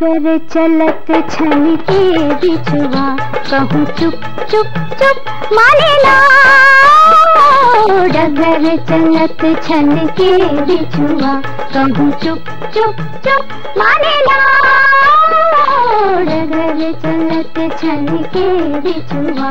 डगर चलत छन के बिछुआ कहूँ चुप चुप चुप माने डगर चलत छन के बिछुआ कहूँ चुप चुप चुप माने डगर चलत छन के बिछुआ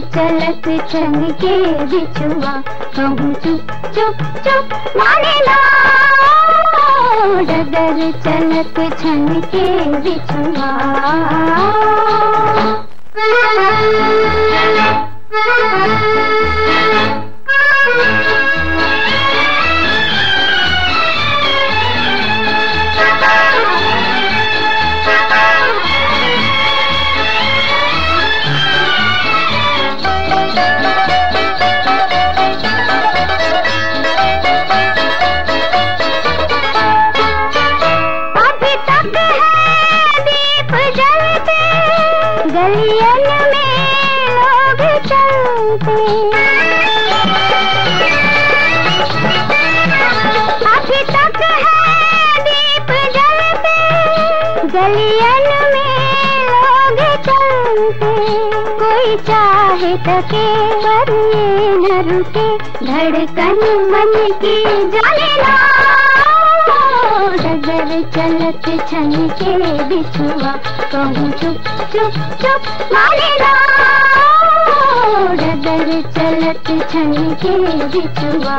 चलत छन के बिछुआ, कहूँ चुप चुप चुप, माने ला। डगर चलत छन के बिछुआ। गलियन में लोग चलते, कोई चाहे तके पर ये न रुके। धड़कन मन की जाने ना डगर चलत छन के बिछुआ। कहूँ चुप चुप चुप ला डगर चलत छन के बिछुआ।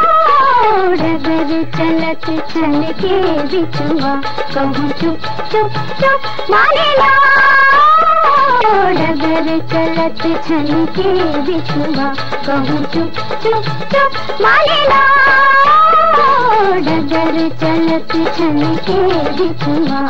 चल के बिछुआ कहूँ चुप चुप चुप माने डगर चलत छन के बिछुआ कहूँ चुप चुप चुप माने डगर चलत छन के बिछुआ